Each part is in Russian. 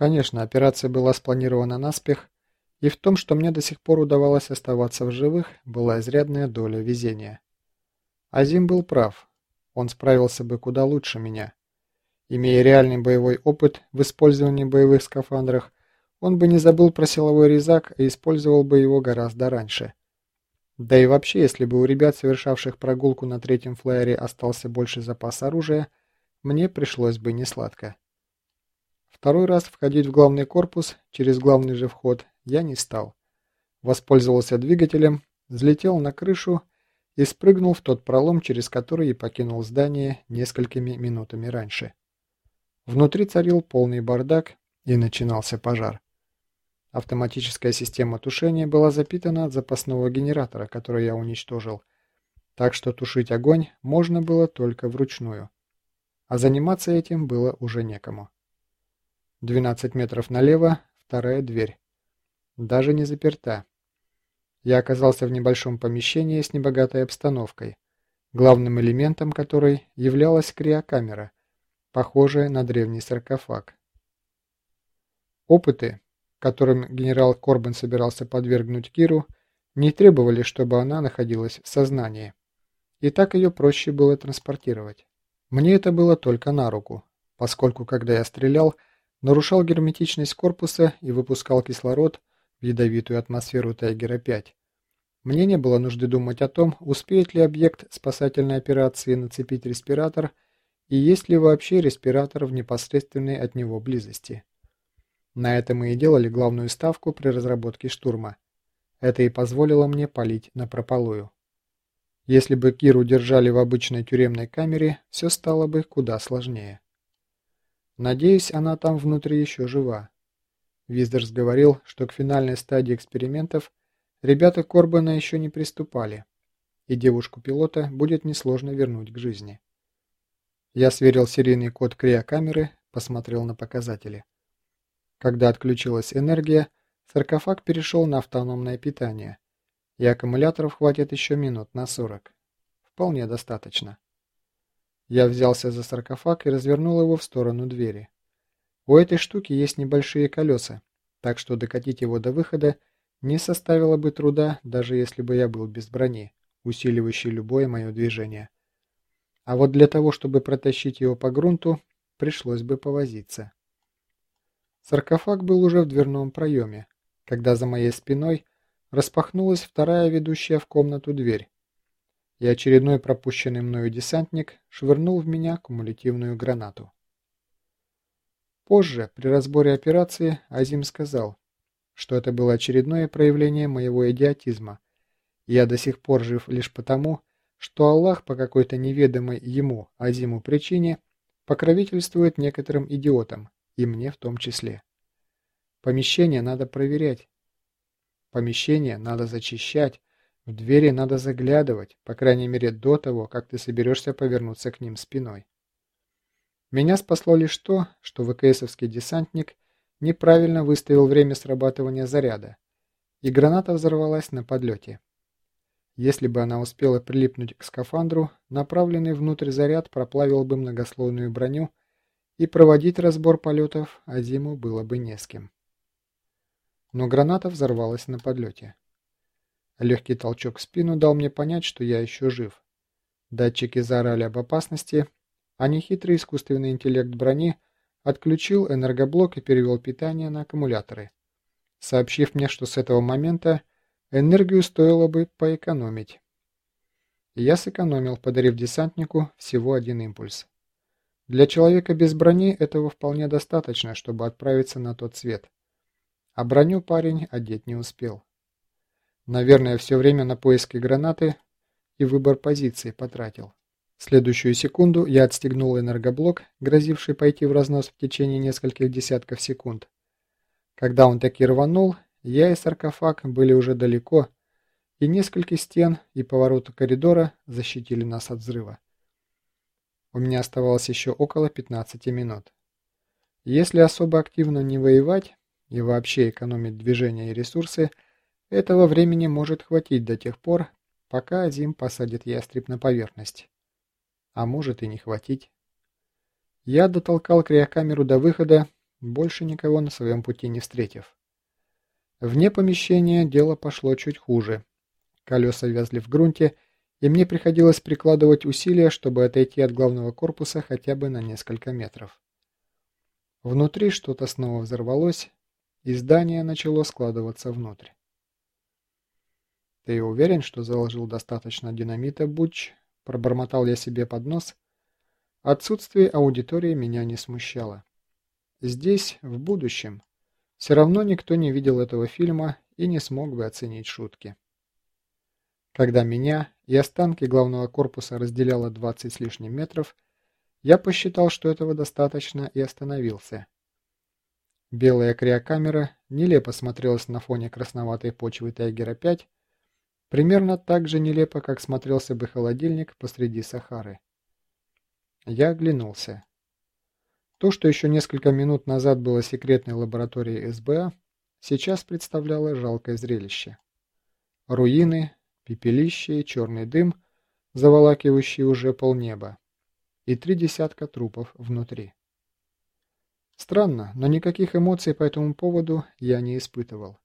Конечно, операция была спланирована наспех, и в том, что мне до сих пор удавалось оставаться в живых, была изрядная доля везения. Азим был прав. Он справился бы куда лучше меня. Имея реальный боевой опыт в использовании боевых скафандрах, он бы не забыл про силовой резак и использовал бы его гораздо раньше. Да и вообще, если бы у ребят, совершавших прогулку на третьем флайере, остался больше запас оружия, мне пришлось бы несладко. Второй раз входить в главный корпус через главный же вход я не стал. Воспользовался двигателем, взлетел на крышу и спрыгнул в тот пролом, через который и покинул здание несколькими минутами раньше. Внутри царил полный бардак и начинался пожар. Автоматическая система тушения была запитана от запасного генератора, который я уничтожил, так что тушить огонь можно было только вручную. А заниматься этим было уже некому. 12 метров налево, вторая дверь. Даже не заперта. Я оказался в небольшом помещении с небогатой обстановкой, главным элементом которой являлась криокамера, похожая на древний саркофаг. Опыты, которым генерал Корбин собирался подвергнуть Киру, не требовали, чтобы она находилась в сознании. И так ее проще было транспортировать. Мне это было только на руку, поскольку, когда я стрелял, нарушал герметичность корпуса и выпускал кислород в ядовитую атмосферу Тайгера-5. Мне не было нужды думать о том, успеет ли объект спасательной операции нацепить респиратор и есть ли вообще респиратор в непосредственной от него близости. На это мы и делали главную ставку при разработке штурма. Это и позволило мне палить на прополую. Если бы Киру держали в обычной тюремной камере, все стало бы куда сложнее. Надеюсь, она там внутри еще жива. Виздерс говорил, что к финальной стадии экспериментов ребята Корбана еще не приступали, и девушку-пилота будет несложно вернуть к жизни. Я сверил серийный код криокамеры, посмотрел на показатели. Когда отключилась энергия, саркофаг перешел на автономное питание, и аккумуляторов хватит еще минут на 40. Вполне достаточно. Я взялся за саркофаг и развернул его в сторону двери. У этой штуки есть небольшие колеса, так что докатить его до выхода не составило бы труда, даже если бы я был без брони, усиливающей любое мое движение. А вот для того, чтобы протащить его по грунту, пришлось бы повозиться. Саркофаг был уже в дверном проеме, когда за моей спиной распахнулась вторая ведущая в комнату дверь, и очередной пропущенный мною десантник швырнул в меня кумулятивную гранату. Позже, при разборе операции, Азим сказал, что это было очередное проявление моего идиотизма, я до сих пор жив лишь потому, что Аллах по какой-то неведомой ему, Азиму причине, покровительствует некоторым идиотам, и мне в том числе. Помещение надо проверять. Помещение надо зачищать, в двери надо заглядывать, по крайней мере до того, как ты соберешься повернуться к ним спиной. Меня спасло лишь то, что ВКСовский десантник неправильно выставил время срабатывания заряда, и граната взорвалась на подлете. Если бы она успела прилипнуть к скафандру, направленный внутрь заряд проплавил бы многослойную броню, и проводить разбор полетов Азиму было бы не с кем. Но граната взорвалась на подлете. Легкий толчок в спину дал мне понять, что я еще жив. Датчики заорали об опасности, а нехитрый искусственный интеллект брони отключил энергоблок и перевел питание на аккумуляторы, сообщив мне, что с этого момента Энергию стоило бы поэкономить. Я сэкономил, подарив десантнику всего один импульс. Для человека без брони этого вполне достаточно, чтобы отправиться на тот свет. А броню парень одеть не успел. Наверное, все время на поиски гранаты и выбор позиции потратил. В следующую секунду я отстегнул энергоблок, грозивший пойти в разнос в течение нескольких десятков секунд. Когда он таки рванул, я и саркофаг были уже далеко, и несколько стен и повороты коридора защитили нас от взрыва. У меня оставалось еще около 15 минут. Если особо активно не воевать и вообще экономить движение и ресурсы, этого времени может хватить до тех пор, пока Азим посадит ястреб на поверхность. А может и не хватить. Я дотолкал криокамеру до выхода больше никого на своем пути не встретив. Вне помещения дело пошло чуть хуже. Колеса вязли в грунте, и мне приходилось прикладывать усилия, чтобы отойти от главного корпуса хотя бы на несколько метров. Внутри что-то снова взорвалось, и здание начало складываться внутрь. «Ты уверен, что заложил достаточно динамита, Буч?» – пробормотал я себе под нос. Отсутствие аудитории меня не смущало. Здесь, в будущем, все равно никто не видел этого фильма и не смог бы оценить шутки. Когда меня и останки главного корпуса разделяло 20 с лишним метров, я посчитал, что этого достаточно и остановился. Белая криокамера нелепо смотрелась на фоне красноватой почвы Тайгера-5, примерно так же нелепо, как смотрелся бы холодильник посреди Сахары. Я оглянулся. То, что еще несколько минут назад было секретной лабораторией СБА, сейчас представляло жалкое зрелище. Руины, пепелище и черный дым, заволакивающий уже полнеба, и три десятка трупов внутри. Странно, но никаких эмоций по этому поводу я не испытывал.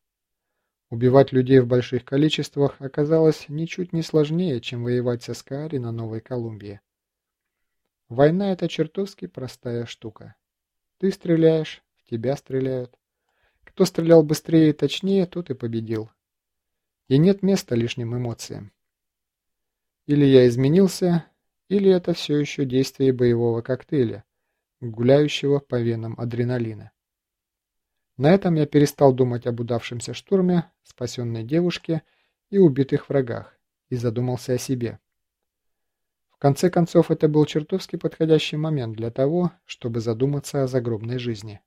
Убивать людей в больших количествах оказалось ничуть не сложнее, чем воевать со Скаари на Новой Колумбии. Война – это чертовски простая штука. Ты стреляешь, в тебя стреляют. Кто стрелял быстрее и точнее, тот и победил. И нет места лишним эмоциям. Или я изменился, или это все еще действие боевого коктейля, гуляющего по венам адреналина. На этом я перестал думать об удавшемся штурме, спасенной девушке и убитых врагах, и задумался о себе. В конце концов, это был чертовски подходящий момент для того, чтобы задуматься о загробной жизни.